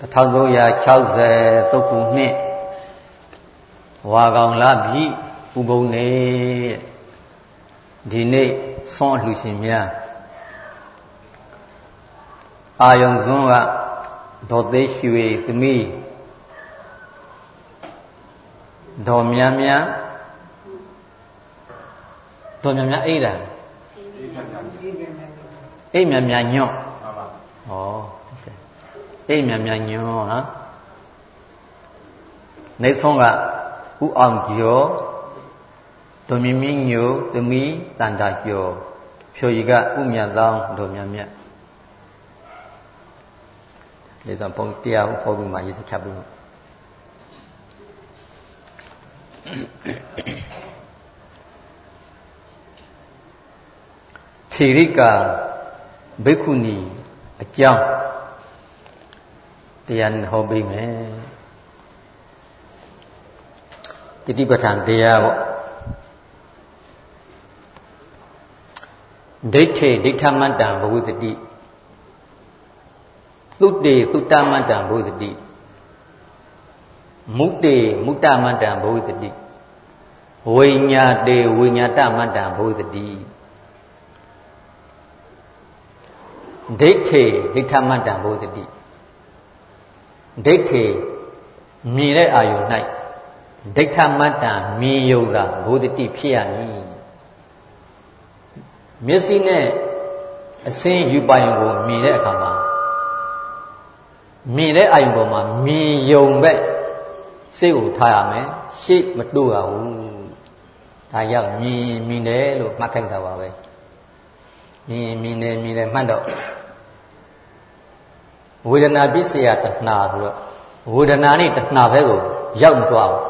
1360ခုနှစ်ဝါကောင်လပြီဥပုံနေဒီနေ့ဆွမ်းအလှရှင်များအာယုံစွန်းကဒေါ်သေးရွှေသမီးဒေါ်မြမြဒေါ်မြမြအိဒါအိမြမြညွန့်ဩ အိမြမြညွန့်ဟာနေဆုံးကဥအောင်ကျော်ဒေါ်မြမြညိုသမီးတန်တာကျော်ဖြိုကြီးကဥမြတ်သောင်းဒေါ်မြမြဒီဆိုပုံတရားဟောပြီးမှရေးစချပြီးထေရိကာဘိက္ခုနီအကြောင်း တရားဟောပေးမယ်တတိပဋ္ဌာန်တရားပေါ့ဒိဋ္ဌိဒိဋ္ဌမတ္တံဘဝတတိသုတေသုတမတ္တံဘဝတတိမုတေမုတ္တမတ္တံဘဝတတိဝိညာတေဝိညာတမတ္တံဘဝတတိဒိဋ္ဌိဒိဋ္ဌမတ္တံဘဝတတိ ဒိဋ္ဌိမြင်တဲ့အာယု၌ဒိဋ္ဌမတ္တံမြင်ယုံတာဘဝတတိဖြစ်ရမည်မျက်စိနဲ့အစင်းယူပိုင်ကိုမြင်တဲ့အခါမှာမြင်တဲ့အာယုပေါ်မှာမြင်ယုံပဲစိတ်ကိုထားရမယ်ရှေ့မတို့ရဘူးဒါကြောင့်မြင်မြင်တယ်လို့မှတ်ခိုင်းတာပါပဲမြင်မြင်တယ်မြင်တယ်မှတ်တော့ ဝေဒနာပစ္စယတဏှာဆိုတော့ဝေဒနာနဲ့တဏှာဘက်ကိုရောက်မသွားဘူး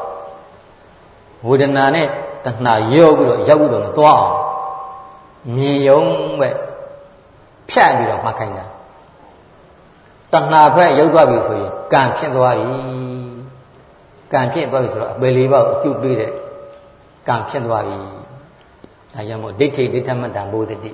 ဝေဒနာနဲ့တဏှာရောပြီးတော့ရောက်ပြီးတော့မသွားအောင်မြင်ယုံပဲဖြတ်ပြီးတော့မှတ်ခိုင်းတာတဏှာဘက်ရောက်သွားပြီဆိုရင်ကံဖြစ်သွားပြီကံဖြစ်သွားပြီဆိုတော့အပယ်လေးပါးကိုအကျုပ်ပေးတဲ့ကံဖြစ်သွားပြီဒါကြောင့်မို့ဒိဋ္ဌိဒိဋ္ဌမတ္တဘုဒ္ဓတိ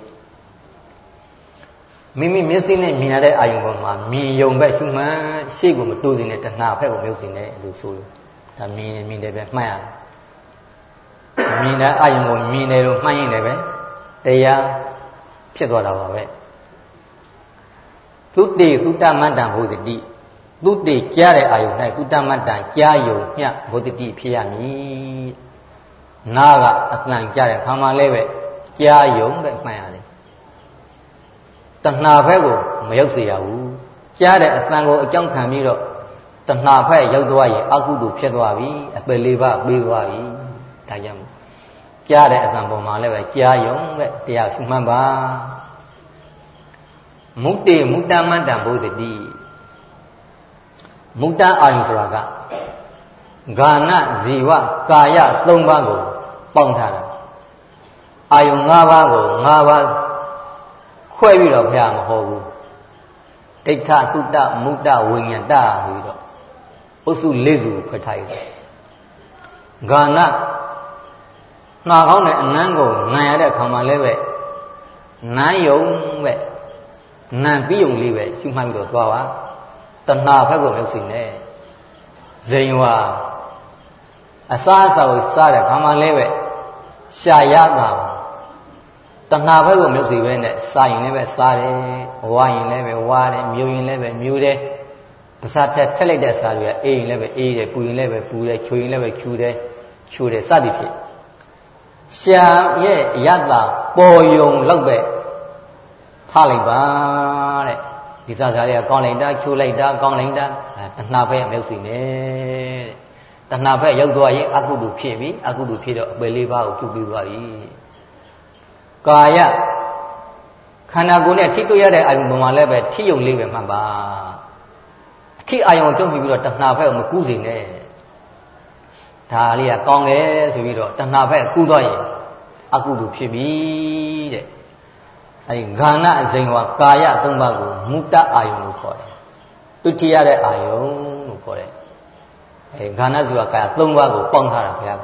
မိမိမျက်စိနဲ့မြင်ရတဲ့အာယုံပေါ်မှာမြင်ယုံပဲရှုမှန်ရှေ့ကိုမတိုးစင်တဲ့တဏှာဘက်ကိုမြုပ်စင်တဲ့လို့ဆိုလို့ဒါမြင်မြင်တယ်ပဲမှတ်ရတယ်မြင်တဲ့အာယုံကိုမြင်တယ်လို့မှတ်ရင်လည်းပဲတရားဖြစ်သွားတာပါပဲသုတေသုတမတ္တံဘုဒ္ဓတိသုတေကြားတဲ့အာယု၌သုတမတ္တံကြားယုံမြဘုဒ္ဓတိဖြစ်ရမည်နာကအတန်ကြားတဲ့ခါမှလည်းပဲကြားယုံပဲမှတ်ရတယ် တဏှာဘက်ကိုမရောက်စေရဘူးကြားတဲ့အတန်ကိုအကြောင်းခံပြီးတော့တဏှာဘက်ရောက်သွားရင်အကုသိုလ်ဖြစ်သွားပြီအပယ်လေးပါးပြီးသွားပြီဒါကြောင့်ကြားတဲ့အတန်ပေါ်မှာလည်းပဲကြားယုံပဲတရားရှုမှတ်ပါမုတ္တေမုတ္တမတ္တဘုဒ္ဓတိမုတ္တအာယုဆိုတာကဂာနဇီဝကာယ၃ပါးကိုပေါင်းထားတာအာယု၅ပါးကို၅ပါး ခွဲပြီးတော့ဘုရားမဟောဘူးဒိဋ္ဌတုတ္တမုတ္တဝိညာတဆိုပြီးတော့အုပ်စု၄စုကိုခွဲထားရတယ်ဂာနနှာခေါင်းနဲ့အနမ်းကိုငံရတဲ့အခါမှာလည်းပဲနမ်းယုံပဲနံပြီးုံလေးပဲရှုမှတ်ပြီးတော့သွားပါတဏှာဘက်ကိုမြုပ်စီနေဇိန်ဝါအစားအစာကိုစားတဲ့ခါမှလည်းပဲရှာရတာ တဏှာဘက်ကိုမြုပ်စီပဲနဲ့စားရင်လည်းပဲစားတယ်ဝါရင်လည်းပဲဝါတယ်မြူရင်လည်းပဲမြူတယ်ပါစာထက်ထက်လိုက်တဲ့စားတွေကအေးရင်လည်းပဲအေးတယ်ပူရင်လည်းပဲပူတယ်ချွေရင်လည်းပဲချူတယ်ချူတယ်စသည်ဖြင့်ရှာရဲ့ရတာပေါ်ယုံလောက်ပဲထားလိုက်ပါတဲ့ဒီစားစားလေးကကောင်းလိုက်တာချိုးလိုက်တာကောင်းလိုက်တာတဏှာဘက်မြုပ်စီနေတဲ့တဏှာဘက်ရောက်သွားရင်အကုသိုလ်ဖြစ်ပြီအကုသိုလ်ဖြစ်တော့အပယ်လေးပါးကိုပြုပြီးသွားပြီ ကာယခန္ဓာကိုယ်နဲ့ထိတွေ့ရတဲ့အာယုံပေါ်မှာလည်းပဲထိယုံလေးပဲမှတ်ပါအထိအာယုံတုံ့ပြီးပြီးတော့တဏှာဘက်ကိုမကူးစေနဲ့ဒါလေးကကောင်းတယ်ဆိုပြီးတော့တဏှာဘက်ကူးသွားရင်အကုသိုလ်ဖြစ်ပြီတဲ့အဲဒီဂာဏအစိမ်ဝါကာယသုံးပါးကိုမုတ္တအာယုံလို့ခေါ်တယ်ဒုတိယတဲ့အာယုံလို့ခေါ်တယ်အဲဂာဏဆိုတာကာယသုံးပါးကိုပေါင်းထားတာဘုရား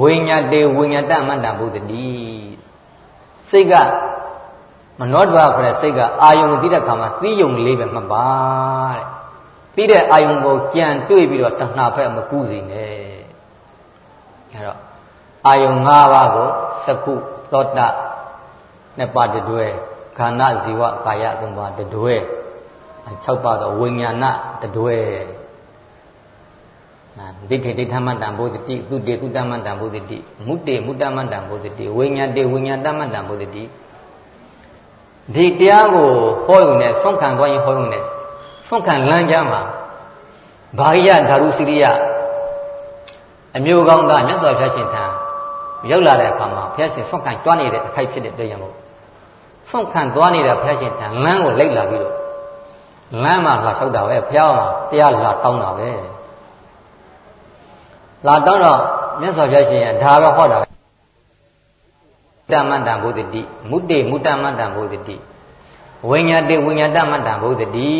ဝိညာတေဝိညာတမတ္တဘုဒ္ဓတိစိတ်ကမနောတဝခေါ်တဲ့စိတ်ကအာယုံကိုသိတဲ့ခါမှာသိယုံလေးပဲမှတ်ပါတဲ့သိတဲ့အာယုံကိုကြံတွေ့ပြီးတော့တဏှာဖက်မကူးစေနဲ့အဲတော့အာယုံ၅ပါးကိုသကုသောတနှစ်ပါးတတွဲခန္ဓာဇီဝကာယသုံးပါးတတွဲ6ပါးသောဝိညာဏတတွဲနာ ဒိဋ္ဌိဒိဋ္ဌမတ္တံဘုဒ္ဓတိသူတေသူတမတ္တံဘုဒ္ဓတိမုတေမုတမတ္တံဘုဒ္ဓတိဝိညာတေဝိညာတမတ္တံဘုဒ္ဓတိဒီတရားကိုဟောရုံနဲ့ဆုံးခံသွားရင်ဟောရုံနဲ့ဆုံးခံလမ်းကြမှာဘာဟိယဓာရုစိရိယအမျိုးကောင်းသားမြတ်စွာဘုရားရှင်ထံရောက်လာတဲ့အခါမှာဘုရားရှင်ဆုံးခံတွားနေတဲ့အခိုက်ဖြစ်တဲ့တရားမို့ဆုံးခံသွားနေတဲ့ဘုရားရှင်ထံလမ်းကိုလိုက်လာပြီးတော့လမ်းမှာလာလျှောက်တာပဲဘုရားမှာတရားလာတောင်းတာပဲ လာတောင်းတော့မြတ်စွာဘုရားရှင်ကဒါပဲဟောတာပဲတမတ္တဘုဒ္ဓတိမုတေမုတမတ္တဘုဒ္ဓတိဝိညာတေဝိညာတမတ္တဘုဒ္ဓတိ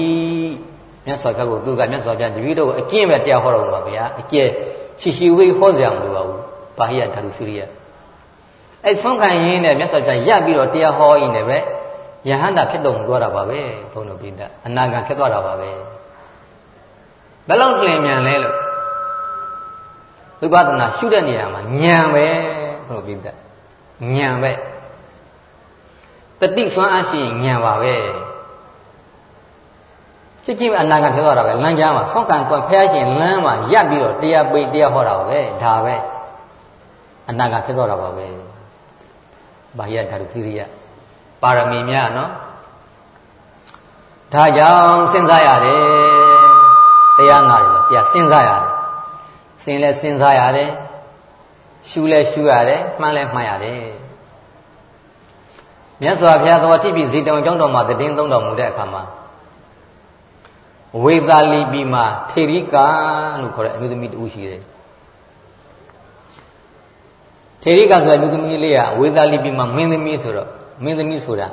မြတ်စွာဘုရားကိုသူကမြတ်စွာဘုရားတပည့်တော်ကိုအကျင့်ပဲတရားဟောတော်မှာဗျာအကျင့်ရှိရှိဝေးဟောစရာမလိုပါဘူးဘာဟိယဓာတုစုရိယအဲ့ဆုံးခံရင်းနဲ့မြတ်စွာဘုရားရပ်ပြီးတော့တရားဟောရင်းနဲ့ပဲယဟန္တာဖြစ်တော်မူသွားတာပါပဲဘုန်းတော်ပိဋကအနာဂံဖြစ်သွားတာပါပဲဘယ်လောက်လင်မြန်လဲလို့ ဝိပဿနာရှုတဲ့နေရာမှာဉာဏ်ပဲဘုန်းတော်ပိဋကဉာဏ်ပဲတတိဆွမ်းအားရှိဉာဏ်ပါပဲချစ်ချင်းအနာဂတ်ဖြစ်သွားတာပဲလမ်းကြားမှာဆောက်ကံကွန်ဖះရှင်လမ်းမှာရပ်ပြီးတော့တရားပိတရားဟောတာပဲဒါပဲအနာဂတ်ဖြစ်သွားတာပါပဲဘာရဓာတုခိရိယပါရမီများနော်ဒါကြောင့်စဉ်းစားရတယ်တရားနာတယ်တရားစဉ်းစားရတယ် စဉ်လဲစဉ်းစားရတယ်ရှုလဲရှုရတယ်မှန်းလဲမှန်းရတယ်မြတ်စွာဘုရားတော်တိပိဇေတံကျောင်းတော်မှာတည်င်းသုံးတော်မူတဲ့အခါမှာဝေသာလီပီမှာထေရိကာလို့ခေါ်တဲ့အမျိုးသမီးတူရှိတယ်ထေရိကာဆိုတဲ့အမျိုးသမီးလေးကဝေသာလီပီမှာမင်းသမီးဆိုတော့မင်းသမီးဆိုတာ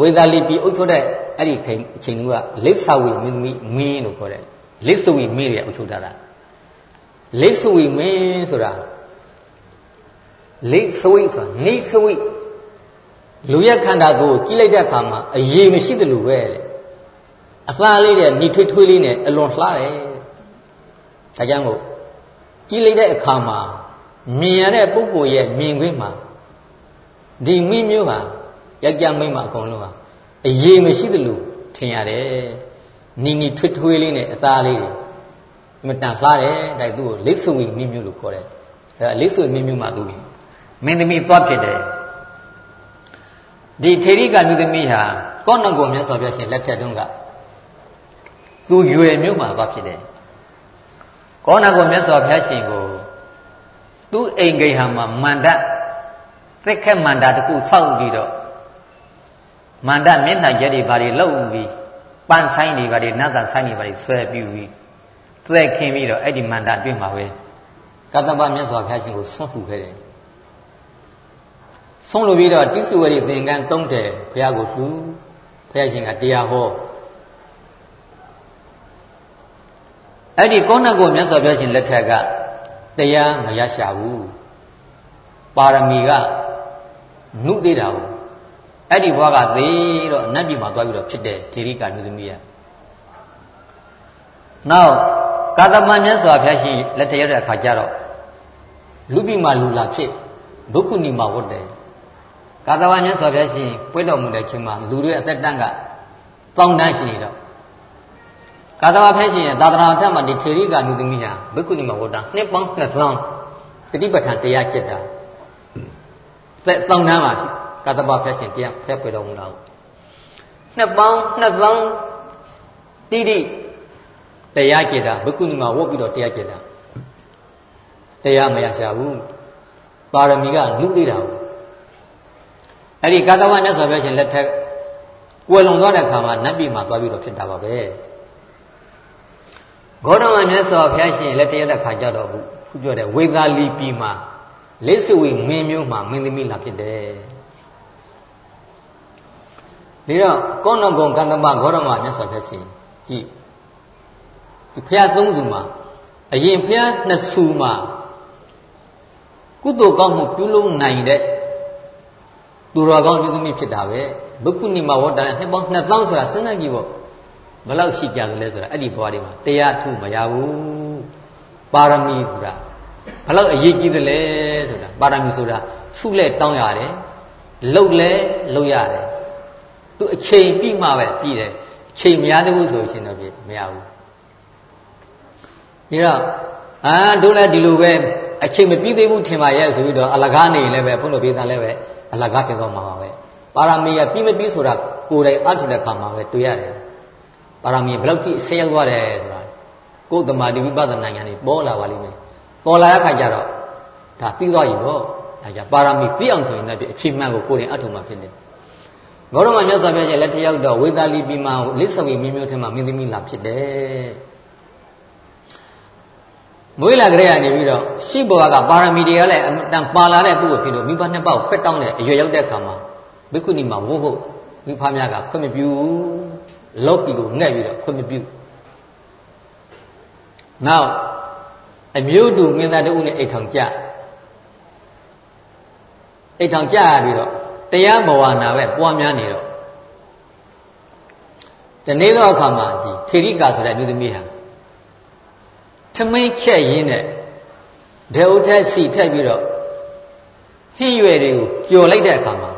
ဝေသာလီပီအုပ်ချုပ်တဲ့အဲ့ဒီခိန်အချိန်ကလိစ္ဆဝီမင်းသမီးမင်းလို့ခေါ်တယ်လိစ္ဆဝီမင်းတွေအုပ်ချုပ်တာလိ စ္ဆဝီမင်းဆိုတာလိစ္ဆဝီဆိုတာနေဆဝီလူရဲ့ခန္ဓာကိုကြည့်လိုက်တဲ့အခါမှာအရေးမရှိသလိုပဲအသားလေးတဲ့ညီထွေးထွေးလေးနဲ့အလွန်လှတယ်ဒါကြောင့်မို့ကြည့်လိုက်တဲ့အခါမှာမြင်ရတဲ့ပုဂ္ဂိုလ်ရဲ့မြင်ခွင့်မှာဒီမိမျိုးဟာယောက်ျားမိန်းမအကုန်လုံးဟာအရေးမရှိသလိုထင်ရတယ်နီနီထွေးထွေးလေးနဲ့အသားလေးတွေ မတန်လှတယ်ဒါသူ့ကိုလိတ်ဆုံမိမျိုးလို့ခေါ်တယ်အဲလိတ်ဆုံမိမျိုးမှာသူမင်းသမီးသွားဖြစ်တယ်ဒီထေရိကမြို့သမီးဟာကောဏကောမြတ်စွာဘုရားရှင်လက်ထက်တုန်းကသူရွယ်မြို့မှာသွားဖြစ်တယ်ကောဏကောမြတ်စွာဘုရားရှင်ကိုသူ့အိမ်ဂိဟာမှာမန္တသက်ခက်မန္တတခုစောက်ပြီးတော့မန္တမျက်နှာကျက်တွေဘာတွေလှုပ်ပြီးပန်းဆိုင်တွေဘာတွေနတ်သားဆိုင်တွေဘာတွေဆွဲပြီးပြီး သက်ခင်းပြီးတော့အဲ့ဒီမန္တအတွင်းမှာပဲကတ္တပမြတ်စွာဘုရားရှင်ကိုဆွန့်ဖူခဲ့တယ်ဆုံးလို့ပြီးတော့တိစုဝရိသင်္ကန်းသုံးတယ်ဘုရားကိုလှူဘုရားရှင်ကတရားဟောအဲ့ဒီကောဏကိုမြတ်စွာဘုရားရှင်လက်ထက်ကတရားမရရှာဘူးပါရမီကနုသေးတာဘူးအဲ့ဒီဘွားကသေးတော့နတ်ပြည်မှာသွားပြီးတော့ဖြစ်တယ်ထေရိကာမျိုးသမီးရနောက် ကာသမမြတ်စွာဘုရားရှင်လက်ထက်ရောက်တဲ့အခါကျတော့လူပြည်မှာလူလာဖြစ်ဒုက္ခဏီမှာဝတ်တယ်ကာသဝမြတ်စွာဘုရားရှင်ပွင့်တော်မူတဲ့ချိန်မှာလူတွေအသက်တန်းကတောင်းတန်းရှိနေတော့ကာသဝဘုရားရှင်ရဲ့သာသနာ့ထက်မှာဒီထေရိကာလူသမီးဟာဘိက္ခုနီမဝတ္တနှစ်ပေါင်း2000တတိပဋ္ဌာန်တရားကျက်တာသက်တောင်းတန်းပါရှိကာသဝဘုရားရှင်တရားဖက်ပွင့်တော်မူတာနှစ်ပေါင်း2000တိတိ တရားကျက်တာဘိက္ခုနီမဝတ်ပြီးတော့တရားကျက်တာတရားမရရှာဘူးပါရမီကလူသေးတာဘူးအဲ့ဒီကာသဝမြတ်စွာဘုရားရှင်လက်ထက်ကွယ်လွန်သွားတဲ့အခါမှာနတ်ပြည်မှာသွားပြီးတော့ဖြစ်တာပါပဲဂေါတမမြတ်စွာဘုရားရှင်လက်ထက်ရတဲ့ခါကြတော့ဘူးခုပြောတဲ့ဝေသာလီပြည်မှာလိစ္ဆဝေမင်းမျိုးမှာမင်းသမီးလာဖြစ်တယ်ဒီတော့ကောဏဂုံကန္တမဂေါရမမြတ်စွာဘုရားရှင်ကြည့်ဒီ ဖះသုံးစုမှာအရင်ဖះနှစ်စုမှာကုသိုလ်ကောင်းမှုပြုလုပ်နိုင်တဲ့သူတော်ကောင်းပြုသမီးဖြစ်တာပဲဘုက္ခုနိမဝတ္တနဲ့နှစ်ပေါင်း2000ဆိုတာစဉ်းစားကြည့်ပေါ့ဘယ်လောက်ရှိကြလဲဆိုတာအဲ့ဒီဘဝတွေမှာတရားထုမရဘူးပါရမီကူတာဘယ်လောက်အရေးကြီးသလဲဆိုတာပါရမီဆိုတာဆုလဲတောင်းရတယ်လှုပ်လဲလှုပ်ရတယ်သူအချိန်ပြည့်မှပဲပြည့်တယ်အချိန်မရသေးဘူးဆိုရှင်တော့ပြည့်မရဘူး ပြီးတော့အာတို့လည်းဒီလိုပဲအချိန်မပြည့်သေးဘူးထင်ပါရဲ့ဆိုပြီးတော့အလကားနေရင်လည်းပဲဘုန်းတော်ပြေးသားလည်းပဲအလကားဖြစ်သွားမှာပါပဲပါရမီကပြည့်မပြည့်ဆိုတာကိုယ်တိုင်အထုတဲ့ခါမှာပဲတွေ့ရတယ်ပါရမီဘယ်လောက်ထိဆေးရောက်သွားတယ်ဆိုတာကိုယ်သမာဓိဝိပဿနာဉာဏ်တွေပေါ်လာပါလိမ့်မယ်ပေါ်လာတဲ့အခါကျတော့ဒါပြီးသွားပြီပေါ့ဒါကြပါရမီပြည့်အောင်ဆိုရင်လည်းအဖြစ်မှန်ကိုကိုယ်တိုင်အထုမှာဖြစ်တယ်ဂေါရမမြတ်စွာဘုရားရဲ့လက်ထက်ရောက်တော့ဝေသာလီပြီမှာလိစ္ဆဝေမျိုးမျိုးထဲမှာမင်းသမီးလာဖြစ်တယ် မွေးလာကြရနေပြီးတော့ရှိဘဝကပါရမီတွေကလည်းအတန်ပါလာတဲ့ပုဂ္ဂိုလ်ဖြစ်လို့မိဘနှစ်ပေါက်ဖက်တောင်းတဲ့အရွယ်ရောက်တဲ့အခါမှာဘိက္ခုနီမှာဝုတ်ဟုတ်မိဖများကခွင့်မပြုလောကီကိုငှက်ပြီးတော့ခွင့်မပြုနောက်အမျိုးတူမင်းသားတဦးနဲ့အိတ်ထောင်ကြအိတ်ထောင်ကြရပြီးတော့တရားဘဝနာပဲပွားများနေတော့ဒီနေ့သောအခါမှာဒီထေရိကာဆိုတဲ့အမျိုးသမီးဟာ ထမင်းချက်ရင်းနဲ့ဒေဥထက်စီထက်ပြီးတော့ဟင်းရွယ်တွေကိုကြော်လိုက်တဲ့အခါမှာ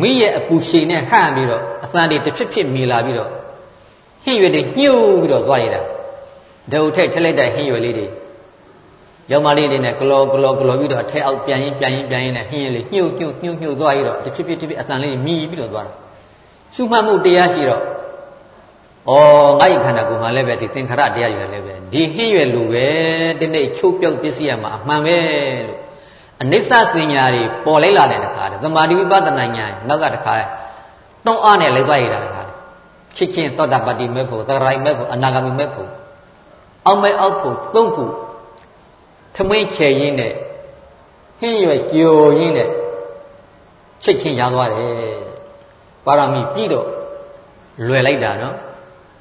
မိရဲ့အပူရှိန်နဲ့ဟန့်ပြီးတော့အသံတွေတစ်ဖြစ်ဖြစ်မြည်လာပြီးတော့ဟင်းရွယ်တွေညှို့ပြီးတော့သွားရတာဒေဥထက်ထက်လိုက်တဲ့ဟင်းရွယ်လေးတွေရောင်မလေးတွေနဲ့ဂလောဂလောဂလောပြီးတော့ထဲအောက်ပြန်ရင်ပြန်ရင်ပြန်ရင်နဲ့ဟင်းရွယ်လေးညှို့ညှို့ညှို့ညှို့သွားရတော့တစ်ဖြစ်ဖြစ်တစ်ဖြစ်အသံလေးမြည်ပြီးတော့သွားတာရှုမှတ်မှုတရားရှိတော့ ဩငါ့ခန္ဓာကိုယ်မှာလည်းပဲဒီသင်္ခါရတရားရွယ်လည်းပဲဒီဟင်းရွယ်လူပဲတနေ့ချုပ်ပြောက်ပစ္စည်းရမှာအမှန်ပဲလို့အနိစ္စသင်ညာတွေပေါ်လိုက်လာတဲ့တခါတည်းသမာဓိဝိပဿနာညာနောက်ကတခါတည်းတွန်းအားနဲ့လိုက်သွားရတာတခါတည်းချစ်ချင်းသောတာပတ္တိမဲ့ဖို့သရိုင်မဲ့ဖို့အနာဂမိမဲ့ဖို့အောက်မဲ့အောက်ဖို့သုံးဖို့ထမင်းချေရင်းနဲ့ဟင်းရွယ်ကြိုရင်းနဲ့ချစ်ချင်းရသွားတယ်ပါရမီပြည့်တော့လွယ်လိုက်တာနော်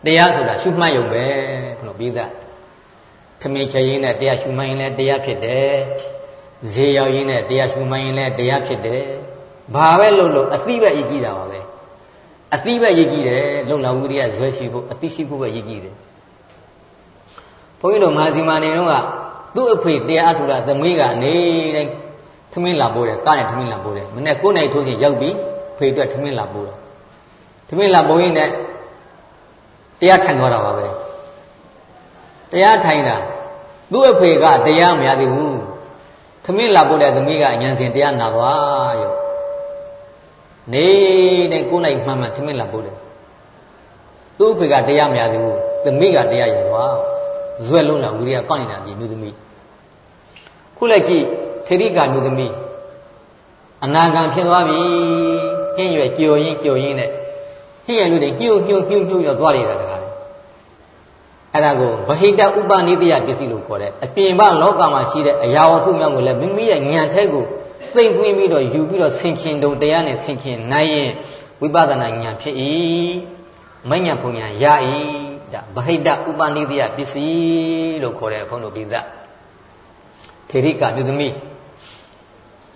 တရားဆိုတာရှုမှတ်ရုံပဲဘုလို့ပြီးသားခမင်းချရင်နဲ့တရားရှုမှတ်ရင်လည်းတရားဖြစ်တယ်ဈေးရောက်ရင်လည်းတရားရှုမှတ်ရင်လည်းတရားဖြစ်တယ်ဘာပဲလုပ်လို့အသိပဲရည်ကြည်တာပါပဲအသိပဲရည်ကြည်တယ်လုံလာဝိရိယဇွဲရှိဖို့အသိရှိဖို့ပဲရည်ကြည်တယ်ဘုန်းကြီးတို့မဟာစီမာနေတော့ကသူ့အဖေတရားအထုတာသမီးကနေတိုင်းထမင်းလာပိုးတယ်ကားနဲ့ထမင်းလာပိုးတယ်မနေ့9နိုင်ထိုးချင်းရောက်ပြီးဖေအတွက်ထမင်းလာပိုးတယ်ထမင်းလာပိုးရင်လည်း တရားထိုင်သွားတာပါပဲတရားထိုင်တာသူ့အဖေကတရားမရသေးဘူးသမင်းလာပို့တဲ့သမီးကအញ្ញံစင်တရားနာသွားရောနေတဲ့ကိုယ်နိုင်မှန်မှန်သမင်းလာပို့တယ်သူ့အဖေကတရားမရသေးဘူးသမီးကတရားရသွားဇွဲလုံးလာဝိရိယကောက်နေတာဒီမျိုးသမီးခုလည်းကြည့်ထေရိကာမျိုးသမီးအနာဂံဖြစ်သွားပြီဟင်းရွယ်ကြော်ရင်ကြော်ရင်နဲ့ ဟင်းရလူတွေညှို့ညှို့ညှို့ညှို့ရောက်သွားနေတာတခါလေအဲ့ဒါကိုဗဟိတဥပနိတယပစ္စည်းလို့ခေါ်တယ်အပြင်ဘလောကမှာရှိတဲ့အရာဝတ္ထုမြောက်ကိုလည်းမိမိရဲ့ဉာဏ်ထဲကိုသိမ့်ပွင့်ပြီးတော့ယူပြီးတော့ဆင်ခင်တုံတရားနဲ့ဆင်ခင်နိုင်ရင်ဝိပဿနာဉာဏ်ဖြစ်၏မဉဏ်ဖုန်ဉာဏ်ရ၏ဒါဗဟိတဥပနိတယပစ္စည်းလို့ခေါ်တယ်ဘုန်းတော်ပြည်သားထေရိကမြို့သမီး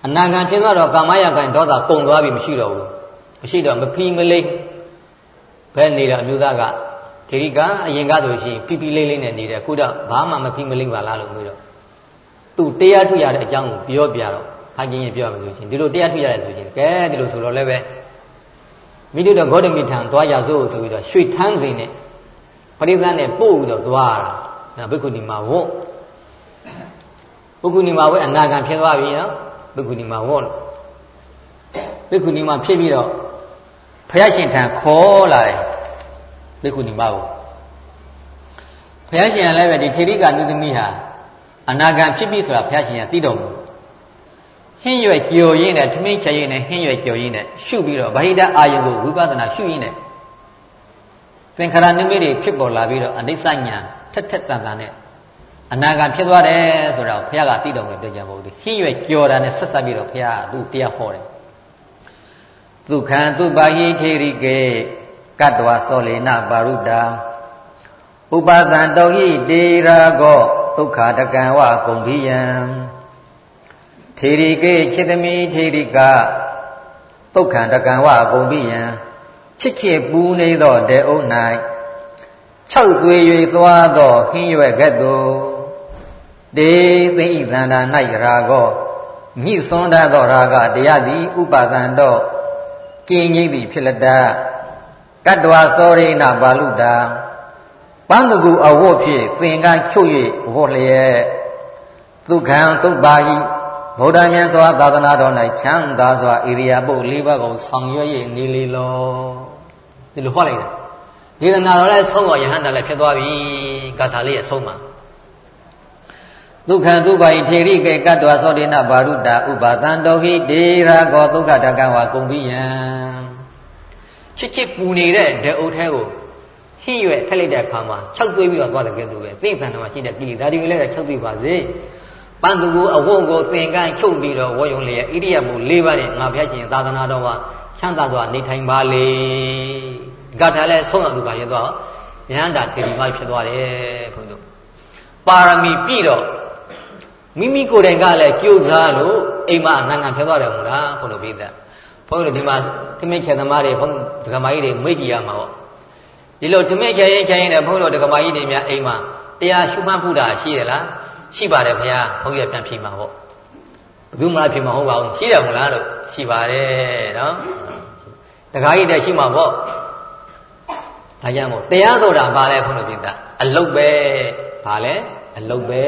အနာဂံဖြစ်သွားတော့ကာမယကံဒေါသကုန်သွားပြီမရှိတော့ဘူးမရှိတော့မဖီမလိမ့် ဘယ်နေတာအမျိုးသားကထေရိကအရင်ကဆိုရှင်ပြပြလေးလေးနဲ့နေတယ်ခုတော့ဘာမှမဖိမလိမ့်ပါလားလို့ပြောတော့သူတရားထုရတဲ့အကြောင်းကိုပြောပြတော့ခါချင်းရင်ပြောရမယ်ဆိုရှင်ဒီလိုတရားထုရတယ်ဆိုရှင်ကဲဒီလိုဆိုတော့လည်းပဲမိတို့တော့ဂေါတမိထံသွားကြစို့ဆိုပြီးတော့ရွှေထန်းစင်နဲ့ပရိသတ်နဲ့ပို့ပြီးတော့သွားတာဒါဘိက္ခုနီမှာဝတ်ဘိက္ခုနီမှာဝတ်အနာဂံဖြစ်သွားပြီနော်ဘိက္ခုနီမှာဝတ်ဘိက္ခုနီမှာဖြစ်ပြီးတော့ ဖယားရှင်ထံခေါ်လာတယ်ဘိက္ခုနီမကိုဖယားရှင်ကလည်းပဲဒီထေရိကမြုသမီးဟာအနာဂံဖြစ်ပြီဆိုတာဖယားရှင်ကသိတော်မူဟင်းရွယ်ကြော်ရင်းနဲ့ထမင်းချက်ရင်းနဲ့ဟင်းရွယ်ကြော်ရင်းနဲ့ရှုပြီးတော့ဗဟိတအာယုကိုဝိပဿနာရှုရင်းနဲ့သင်္ခါရနိမိတ်တွေဖြစ်ပေါ်လာပြီးတော့အနိစ္စညာထက်ထက်တန်တန်နဲ့အနာဂံဖြစ်သွားတယ်ဆိုတာကိုဘုရားကသိတော်မူပြောကြပါဦးဒီဟင်းရွယ်ကြော်တာနဲ့ဆက်ဆက်ပြီးတော့ဘုရားကသူ့တရားဟောတယ် ဒုက္ခံသူပါဟိထေရိကေကတ္တဝသောလေနပါရုတာဥပါဒံတောဟိတေရာကောဒုက္ခတကံဝဂုံဘိယံထေထေရီကေခြေသမီထေရီကတုတ်ခန္တကံဝအကုန်ပိယံချစ်ချစ်ပူနေသောတေအုပ်၌၆သွေ၍သွားသောဟင်းရွက်ကဲ့သို့တေသိဣသန္တာ၌ရာဂောညှိစွန်းတတ်သောရာဂတရားသည်ဥပါဒံတော့ ကင်းငိမ့်သည်ဖြစ်လက်တကတ္တဝါစောရိဏဘာလုတာပန်းတကူအဝတ်ဖြင့်သင်္ကန်းချုပ်၍ဝတ်လျက်ဒုက္ခံသုတ်ပါဤဗုဒ္ဓမြတ်စွာသာသနာတော်၌ချမ်းသာစွာဣရိယာပုတ်၄ပါးကိုဆောင်ရွက်၍နေလေလောဒီလိုဟောလိုက်တယ်ဒေသနာတော်လည်းဆုံးတော်ယဟန်တလည်းဖြစ်သွားပြီဂါထာလေးရဲ့ဆုံးမှာဒုက္ခသုပါယထေရိကေကတ္တဝသောတိနဘာရုတာဥပါတံတောဟိဒေရာကောဒုက္ခတကံဝါကုံပိယံ ချစ်ချစ်ပူနေတဲ့ဒေအုပ်ထဲကိုဟိရွက်ထက်လိုက်တဲ့အခါမှာ၆သွေးပြီးတော့သွားတယ်ကဲသူပဲသိသန္တာမှာရှိတဲ့ကိလေသာတွေလည်း၆သွေးပါစေပန်းသူကိုအဝတ်ကိုသင်္ကန်းချုပ်ပြီးတော့ဝေယုံလျက်ဣရိယာပု၄ပါးနဲ့ငါဖျက်ခြင်းသာသနာတော်မှာချမ်းသာစွာနေထိုင်ပါလေဂါထာလည်းဆုံးအောင်သူပါရသွားယဟန္တာထေရီမဖြစ်သွားတယ်ဘုန်းကြီးတို့ပါရမီပြည့်တော့မိမိကိုယ်တိုင်ကလည်းကြိုးစားလို့အိမ်မှာအငန်းငန်းဖြစ်သွားတယ်မို့လားဘုန်းတော်ပြိသက် ဘုန်းတော်ဒီမှာသမင်းချက်သမားတွေဘုန်းဒကမာကြီးတွေမိတ်ကြည့်ရမှာပေါ့ဒီလိုသမင်းချက်ရင်ချက်ရင်လည်းဘုန်းတော်ဒကမာကြီးတွေများအိမ်မှာတရားရှုမှတ်ဖို့တာရှိရလားရှိပါတယ်ခင်ဗျာဘုန်းကြီးပြန်ဖြေမှာပေါ့ဘယ်သူမှဖြေမှာဟုတ်ပါဘူးရှိတယ်မလားလို့ရှိပါတယ်နော်တခါကြီးတည်းရှိမှာပေါ့ဒါကြောင့်မို့တရားဆိုတာဘာလဲဘုန်းတော်ပြတာအလုတ်ပဲဘာလဲအလုတ်ပဲ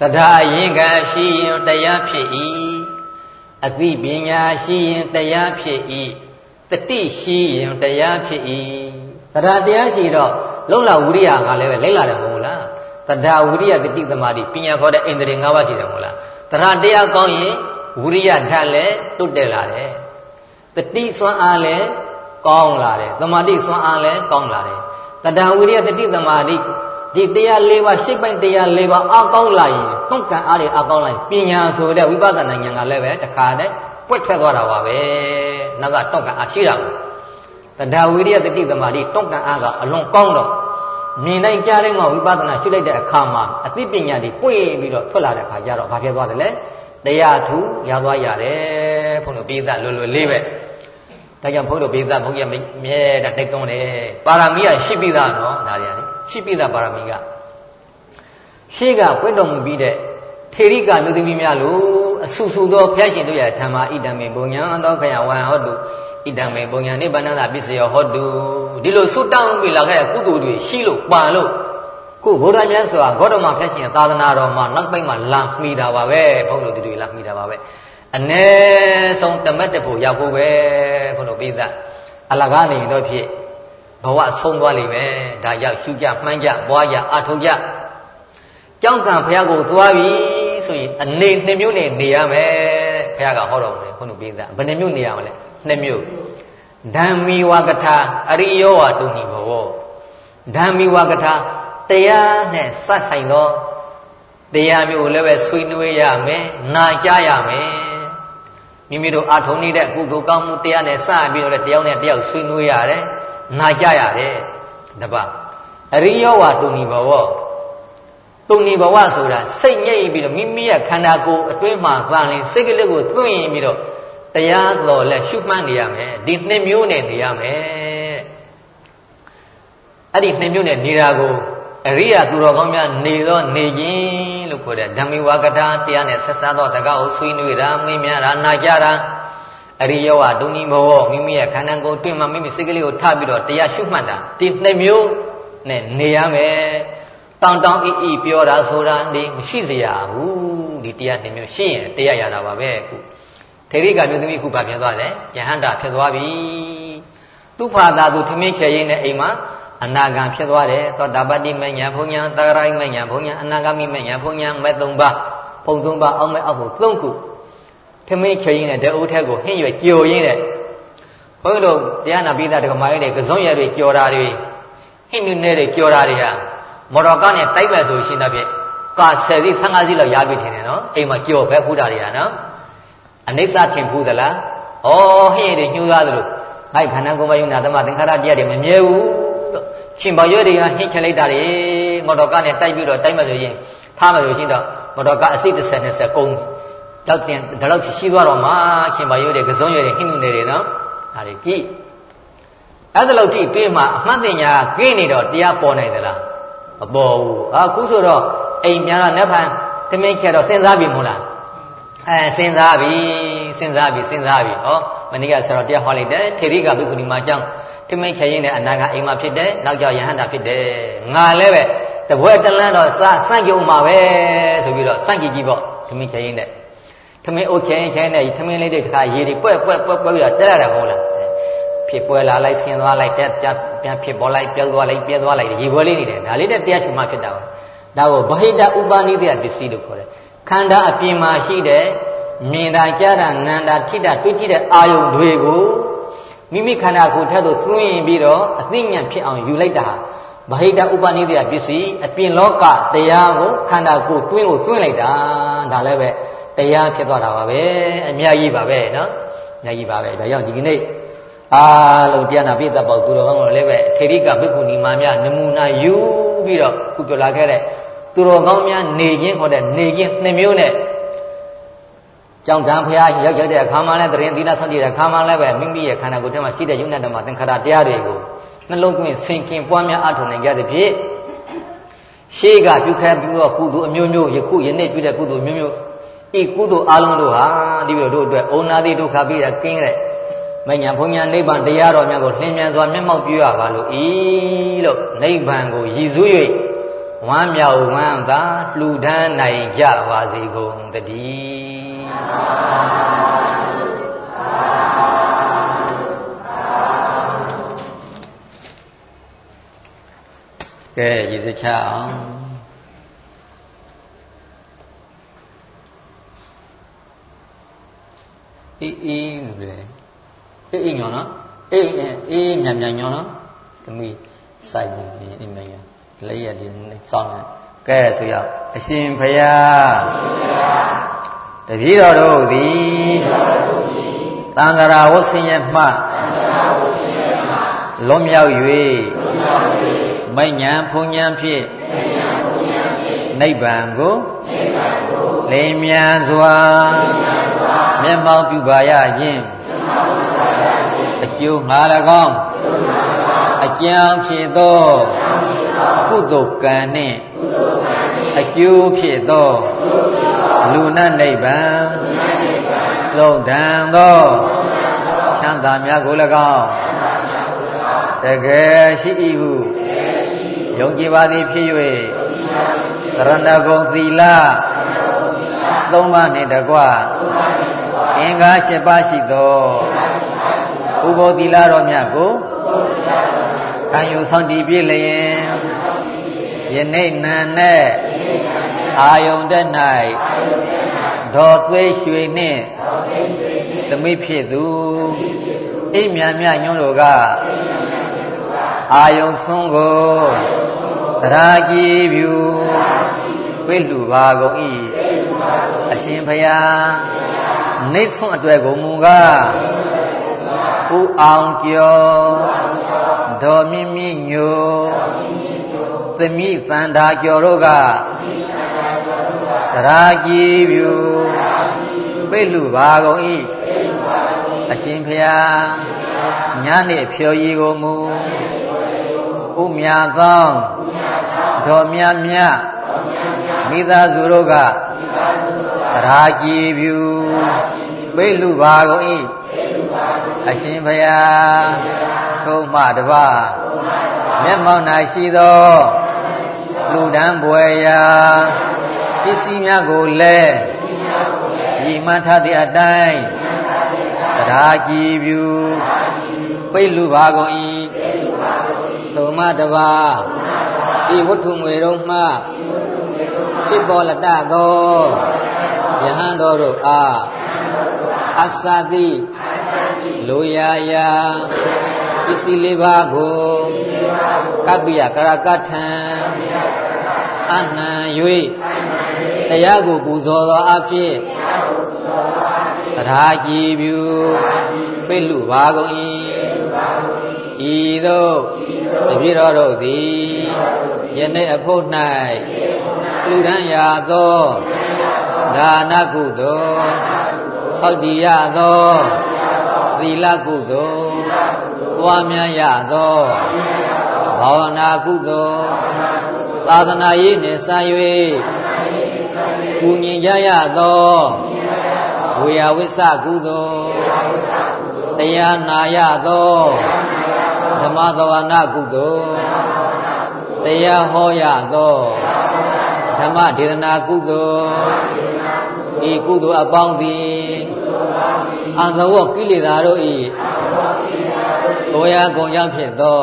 တရားရင်ကရှိရင်တရားဖြစ်၏ အသိပညာရှိရင်တရားဖြစ်၏တတိရှိရင်တရားဖြစ်၏တရားတရားရှိတော့လုံလဝိရိယကလည်းပဲလိမ့်လာတယ်မဟုတ်လားတရားဝိရိယတတိသမာဓိပညာခေါ်တဲ့အိန္ဒြေ၅ပါးရှိတယ်မဟုတ်လားတရားတရားကောင်းရင်ဝိရိယဓာတ်လည်းတွတ်တက်လာတယ်တတိစွမ်းအားလည်းကောင်းလာတယ်သမာဓိစွမ်းအားလည်းကောင်းလာတယ်တရားဝိရိယတတိသမာဓိ ဒီတရား၄ပါးရှစ်ပိုင်တရား၄ပါးအကောင်းလာရင်တွန့်ကန်အားတွေအကောင်းလာရင်ပညာဆိုတဲ့ဝိပဿနာဉာဏ်ကလည်းပဲတခါတည်းပွက်ထွက်သွားတာပါပဲနောက်ကတွန့်ကန်အားရှိတာကိုတရားဝိရိယတတိသမာဓိတွန့်ကန်အားကအလွန်ကောင်းတော့မြင်တိုင်းကြားတိုင်းမှာဝိပဿနာရှုလိုက်တဲ့အခါမှာအသိပညာတွေပွင့်ပြီးတော့ထွက်လာတဲ့အခါကျတော့ဘာဖြစ်သွားတယ်လဲတရားထူရသွားရတယ်ဘုန်းတော်ပိသလွယ်လွယ်လေးပဲ ဒါကြောင့်ဘုန်းတော်ပိသဘုန်းကြီးမြဲတာတိုက်တွန်းတယ်ပါရမီကရှိပြီးသားနော်ဒါတွေကလေရှိပြီးသားပါရမီကရှေ့ကပွင့်တော်မူပြီးတဲ့ထေရိကမျိုးသမီးများလို့အဆူဆူသောဖျားရှင်တို့ရဲ့ဓမ္မဣတံမေဘုံညာသောခယဝံဟောတုဣဒံမေပုံညာနိဗ္ဗာန်သာပစ္စယောဟောတုဒီလိုဆုတောင်းပြီးလာခဲ့တဲ့ကုသိုလ်တွေရှိလို့ပါလို့ခုဗုဒ္ဓမြတ်စွာဂေါတမဖျက်ရှင်သာသနာတော်မှာနောက်ပိုင်းမှာလာမှီတာပါပဲဘုန်းတော်တွေလာမှီတာပါပဲ အ ਨੇ ဆုံးတမတ်တဖို့ရောက်ဖို့ပဲဘုန်းတော်ပိသအလကားနေတော့ဖြစ်ဘဝဆုံးသွားလိမ့်မယ်ဒါကြောင့်ရှုကြမှန်းကြပွားကြအထောက်ကြကြောင်းကံဘုရားကိုသွားပြီဆိုရင်အနေနှစ်မျိုးနဲ့နေရမယ်ဘုရားကဟောတော်မူတယ်ဘုန်းတော်ပိသဘယ်နှမျိုးနေရမလဲနှစ်မျိုးဓမ္မီဝကထာအရိယောဝတုန်ဤဘောဓမ္မီဝကထာတရားနဲ့စပ်ဆိုင်သောတရားမျိုးလည်းပဲဆွေးနွေးရမယ်နာကြားရမယ် မိမိတို့အထုံနေတဲ့ကုသိုလ်ကောင်းမှုတရားနဲ့စပြီးတော့တယောက်နဲ့တယောက်ဆွေးနွေးရတယ်နာကြားရတယ်တပတ်အရိယောဝတုန်ဤဘောတုန်ဤဘဝဆိုတာစိတ်ငြိမ့်ပြီးတော့မိမိရဲ့ခန္ဓာကိုယ်အတွင်းမှာဗန်လင်စိတ်ကလေးကိုသွင်းရင်ပြီးတော့တရားတော်လဲရှုမှတ်နေရမယ်ဒီနှစ်မျိုးနဲ့နေရမယ်အဲ့ဒီနှစ်မျိုးနဲ့နေတာကို အရိယာသူတော်ကောင်းများနေတော့နေခြင်းလို့ခေါ်တဲ့ဓမ္မိဝါကထာတရားနဲ့ဆက်စားသောတကားကိုဆွေးနွေးတာမင်းများတာနာကြတာအရိယောဝဒုံနီမောမိမိရဲ့ခန္ဓာကိုယ်တွင်မှမိမိစိတ်ကလေးကိုထပြီးတော့တရားရှုမှတ်တာဒီနှစ်မျိုးနဲ့နေရမယ်တောင်းတောင်းအီအီပြောတာဆိုတာဒီမရှိစရာဘူးဒီတရားနှစ်မျိုးရှိရင်တရားရတာပါပဲအခုထေရိကမျိုးသမီးခုပါဖြစ်သွားတယ်ယဟန္တာဖြစ်သွားပြီသူ့ဖာသာသူထမင်းချေရင်းနဲ့အိမ်မှာ အနာဂံဖြစ်သွားတယ်သောတာပတ္တိမညာဘုံညာသဂရိုင်းမညာဘုံညာအနာဂမိမညာဘုံညာမဲ့၃ပါးဘုံ၃ပါးအောက်မဲ့အောက်ကို၃ခုထမင်းချေရင်းနဲ့တအုပ်ထက်ကိုဟင့်ရွယ်ကြော်ရင်းနဲ့ဘုန်းကြီးတို့တရားနာပိသဒကမာရီတွေကစုံရတွေကြော်တာတွေဟင့်မြနေတွေကြော်တာတွေဟာမော်တော်ကားနဲ့တိုက်မဲ့ဆိုရှင်တော့ပြကာ10စီး15စီးလောက်ရပြီထင်တယ်နော်အိမ်မှာကြော်ဖက်ဖူးတာတွေဟာနော်အနိစ္စထင်ဘူးသလားဩဟင်းရည်ညှိုးသားသလိုငါ့ခန္ဓာကိုယ်မယုံနာသမသင်္ခါရတရားတွေမမြဲဘူး ရှင်ဘော်ရွတွေကဟင်းချလိုက်တာတွေမော်တော်ကားနဲ့တိုက်ပြီးတော့တိုက်မှဆိုရင်ထားမှဆိုရှင်တော့မော်တော်ကားအစိတ်30 20ကုန်တော့တင်ဒါတော့ရှိသွားတော့မှခင်ပါရွတဲ့ကစုံရွတဲ့ဟိန္ဒူနယ်တွေနော်ဒါတွေကြည့်အဲ့ဒါလို့ကြည့်တွေ့မှအမှတ်တင်ညာကင်းနေတော့တရားပေါ်နိုင်သလားမပေါ်ဘူးအခုဆိုတော့အိမ်ပြန်တော့လက်ဖန်သမင်းခဲ့တော့စဉ်းစားပြီမဟုတ်လားအဲစဉ်းစားပြီစဉ်းစားပြီစဉ်းစားပြီဟောမနေ့ကဆရာတော်တရားဟောလိုက်တယ်ထေရိကဘိက္ခုနီမအကြောင်း ထမင်းခဲရင်တဲ့အနာကအိမ်မှာဖြစ်တယ်နောက်ကြောင်ယဟန္တာဖြစ်တယ်ငါလည်းပဲတပွဲတလန်းတော့စစန့်ကြုံမှာပဲဆိုပြီးတော့စန့်ကြည့်ကြည့်ပေါ့ထမင်းခဲရင်တဲ့ထမင်းအိုးခဲရင်ခဲနဲ့ထမင်းလေးတွေတခါရေတွေပွက်ပွက်ပွက်ပွက်ပြီးတော့တက်ရတာမဟုတ်လားဖြစ်ပွဲလာလိုက်ဆင်းသွားလိုက်တက်ပြန်ဖြစ်ပေါ်လိုက်ပြောက်သွားလိုက်ပြဲသွားလိုက်ရေပွဲလေးနေတယ်ဒါလေးတဲ့တရားရှင်မှဖြစ်တာပါဒါကိုဗဟိတဥပနိဒေယပစ္စည်းလို့ခေါ်တယ်ခန္ဓာအပြင်မှာရှိတဲ့မြင်တာကြားတာနားတာထိတာတွေ့ကြည့်တဲ့အာယုံတွေကို မိမိခန္ဓာကိုယ်ထက်သို့သွင်းပြီးတော့အသိဉာဏ်ဖြစ်အောင်ယူလိုက်တာဗဟိတဥပနိဒယပစ္စည်းအပြင်လောကတရားကိုခန္ဓာကိုယ်တွင်းကိုသွင်းလိုက်တာဒါလည်းပဲတရားဖြစ်သွားတာပါပဲအများကြီးပါပဲနော်အများကြီးပါပဲဒါကြောင့်ဒီကနေ့အားလုံးတရားနာပြည့်တတ်ပေါ့သူတော်ကောင်းတို့လည်းပဲထေရိကဘိက္ခုနီမာမြနမူနာယူပြီးတော့ခုပြောလာခဲ့တဲ့သူတော်ကောင်းများနေခြင်းခေါ်တဲ့နေခြင်းနှစ်မျိုးနဲ့ ကြောင့်တန်ဖျားရောက်ရောက်တဲ့အခါမှလည်းတရင်သီလဆောက်တည်တဲ့အခါမှလည်းပဲမိမိရဲ့ခန္ဓာကိုယ်ထဲမှာရှိတဲ့ယုံနဲ့ဓမ္မသင်္ခါရတရားတွေကိုနှလုံးသွင်းဆင်ခင်ပွားများအထောက်နိုင်ကြသဖြင့်ရှေးကပြုခဲပြီးတော့ကုသိုလ်အမျိုးမျိုးယခုယနေ့ပြုတဲ့ကုသိုလ်မျိုးမျိုးဤကုသိုလ်အလုံးတို့ဟာဒီလိုတို့အတွက်ဩနာတိဒုက္ခပြီးတာကင်းတဲ့မညာဘုံညာနိဗ္ဗာန်တရားတော်များကိုလင်းမြန်စွာမျက်မှောက်ပြုရပါလို့ဤလို့နိဗ္ဗာန်ကိုရည်စူး၍ဝမ်းမြောက်ဝမ်းသာလှူဒန်းနိုင်ကြပါစေကုန်တည်း ကဲရည်စချအောင်အေးအေးလို့လေအေးအေးညောနော်အေးအေးမြန်မြန်ညောနော်သမီးစိုက်နေအိမ်မရလက်ရဒီစောင်းနေကဲဆိုရအရှင်ဖယား တပည့်တော်တို့သည်သံဃာဝဆင်းရဲမှလွန်မြောက်၍မိညာဖုန်ညာဖြင့်နိဗ္ဗာန်ကိုလင်းမြန်စွာမျက်မှောက်ပြုပါရခြင်းအကျိုးငါ၎င်းအကျံဖြစ်သောကုသိုလ်ကံနှင့်အကျိုးဖြစ်သောလူ နာနိဗ္ဗာန်သုံးတန်သောချမ်းသာများကို၎င်းတကယ်ရှိ၏ဟုယုံကြည်ပါသည်ဖြစ်၍သရဏဂုံသီလသုံးပါးနှင့်တကွအင်္ဂါ၈ပါးရှိသောဥဘောသီလတော်မြတ်ကိုခံယူဆောင်တည်ပြည့်လျင်ယနေ့နံနဲ့ အာယုန်တဲ့၌ဒေါ်သွေးရွှေနှင့်သမိဖြစ်သူအိမ်မြမြညွန်းတို့ကအာယုန်ဆုံးကိုတရာကြီးဖြူဝိလူပါကုန်၏အရှင်ဖယားနေဆွန့်အတွက်ကိုမူကားဦးအောင်ကျော်ဒေါ်မြင့်မြင့်ညိုသမိသန္တာကျော်တို့က တရာကြီးပြူပိတ်လူပါကုန်၏အရှင်ဖျားညနေဖြော်ရည်ကိုမူဥမြသောဒေါ်မြမြမိသားစုတို့ကတရာကြည်ဖြူပိလူပါကုန်၏အရှင်ဘုရားထုံးမှတပါမျက်မှောက်၌ရှိသောလူဒန်းပွယ်ရာ ပစ္စည်းများကိုလည်းဤမှန်ထသည့်အတိုင်းတရားကြည်ဖြူပိလူပါကုန်၏သုမတပါဤဝတ္ထုငွေတို့မှဖြစ်ပေါ်လတသောယဟန်တော်တို့အားအသတိလိုရာရာပစ္စည်းလေးပါးကိုကပ္ပိယကရကထံအနှံ၍ တရားကိုပူဇော်သောအဖြစ်တရားကြည်ပြုပိလူပါကုန်၏ဤသို့တပြည့်တော်တို့သည်ယနေ့အဖို့၌လူဒန်းရာသောတဒါနကုသိုလ်သောက်တည်ရသောသီလကုသိုလ်ပွားများရသောဘာဝနာကုသိုလ်သာသနာရေးနှင့်စံ၍ ကုညီကြရသောဝေယဝိစ္စကုသိုလ်တရားနာရသောဓမ္မသဝနာကုသိုလ်တရားဟောရသောဓမ္မဒေသနာကုသိုလ်ဤကုသိုလ်အပေါင်းသည်အံသဝကိလေသာတို့ဤကိုရာကုံကြောင့်ဖြစ်သော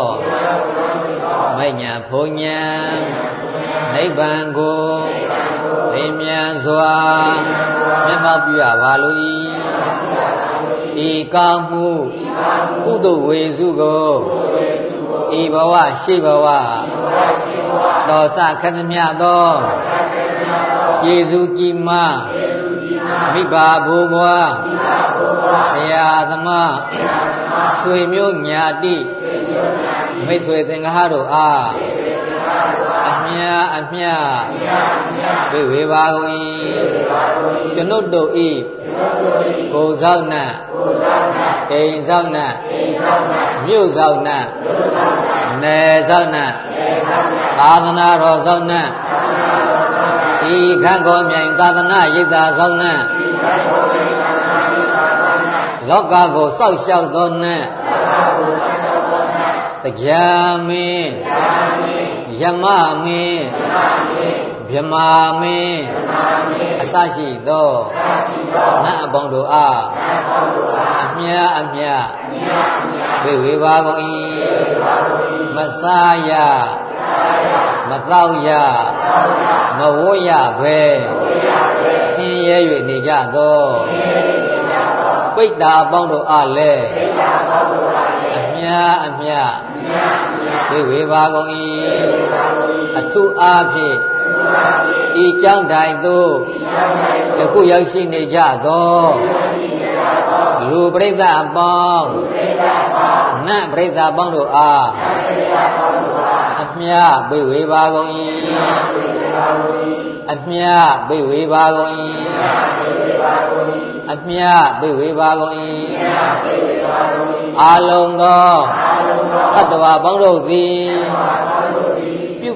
မိညာဖုန်ညာနိဗ္ဗာန်ကို လင်းမြန်စွာမျက်မှောက်ပြုရပါလို၏ဤကောင်းမှုကုသိုလ်ဝေစုကိုဤဘဝရှိဘဝတော်စခဏမြသောကျေစုကြည်မမိဘဘိုးဘွားဆရာသမားဆွေမျိုးညာတိမိတ်ဆွေသင်္ဃာတို့အားအ မြအမြဝိဝေပါကုန်၏ကျွန်ုပ်တို့ဤကိုယ်ဆောင်နှင့်အိမ်ဆောင်နှင့်မြို့ဆောင်နှင့်နယ်ဆောင်နှင့်သာသနာတော်ဆောင်နှင့်ဤခန့်ကောမြိုင်သာသနာရိပ်သာဆောင်နှင့်လောကကိုစောက်ရှောက်သောနှင့်တရားမင်း ယမမင်းမြမာမင်းအစရှိသောနတ်အပေါင်းတို့အားအမြအမြဝေဝေပါကုန်၏မစားရမတော့ရမဝိုးရပဲဆင်းရဲ၍နေကြသောပိတ္တာအပေါင်းတို့အားလည်းအမြအမြဝေဝေပါကုန်၏ အထုအားဖြင့်ဤကြောင့်တိုင်သို့ယခုရောက်ရှိနေကြသောလူပရိသတ်အပေါင်းနတ်ပရိသတ်အပေါင်းတို့အားအမြပိဝေပါကုန်၏အမြပိဝေပါကုန်၏အမြပိဝေပါကုန်၏အာလုံးသောတတ္တဝါပေါင်းတို့သည်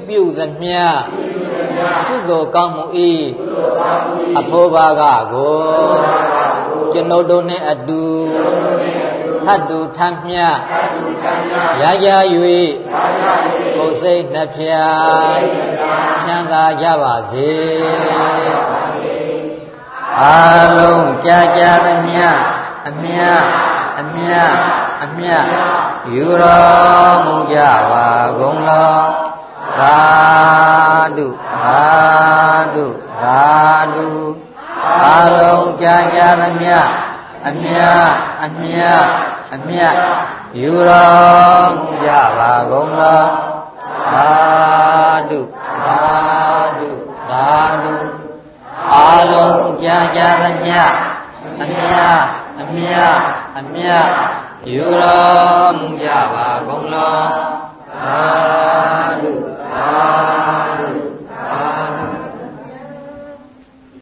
ပြုပြုသမျှကုသိုလ်ကောင်းမှုဤအဖို့ဘာကကိုကျွန်ုပ်တို့နှင့်အတူထတ်တူထမ်းမြရကြ၍ကိုယ်စိတ်နှဖျားချမ်းသာကြပါစေအာလုံးကြာကြာသမျှအမြအမြအမြယူတော်မူကြပါကုန်လော သာဓုသာဓုသာဓုအာလုံးကြာကြာသမျှအမြအမြအမြယူတော်မူကြပါကုန်လောသာဓုသာဓုသာဓုအာလုံးကြာကြာသမျှအမြအမြအမြယူတော်မူကြပါကုန်လောသာဓု Amen.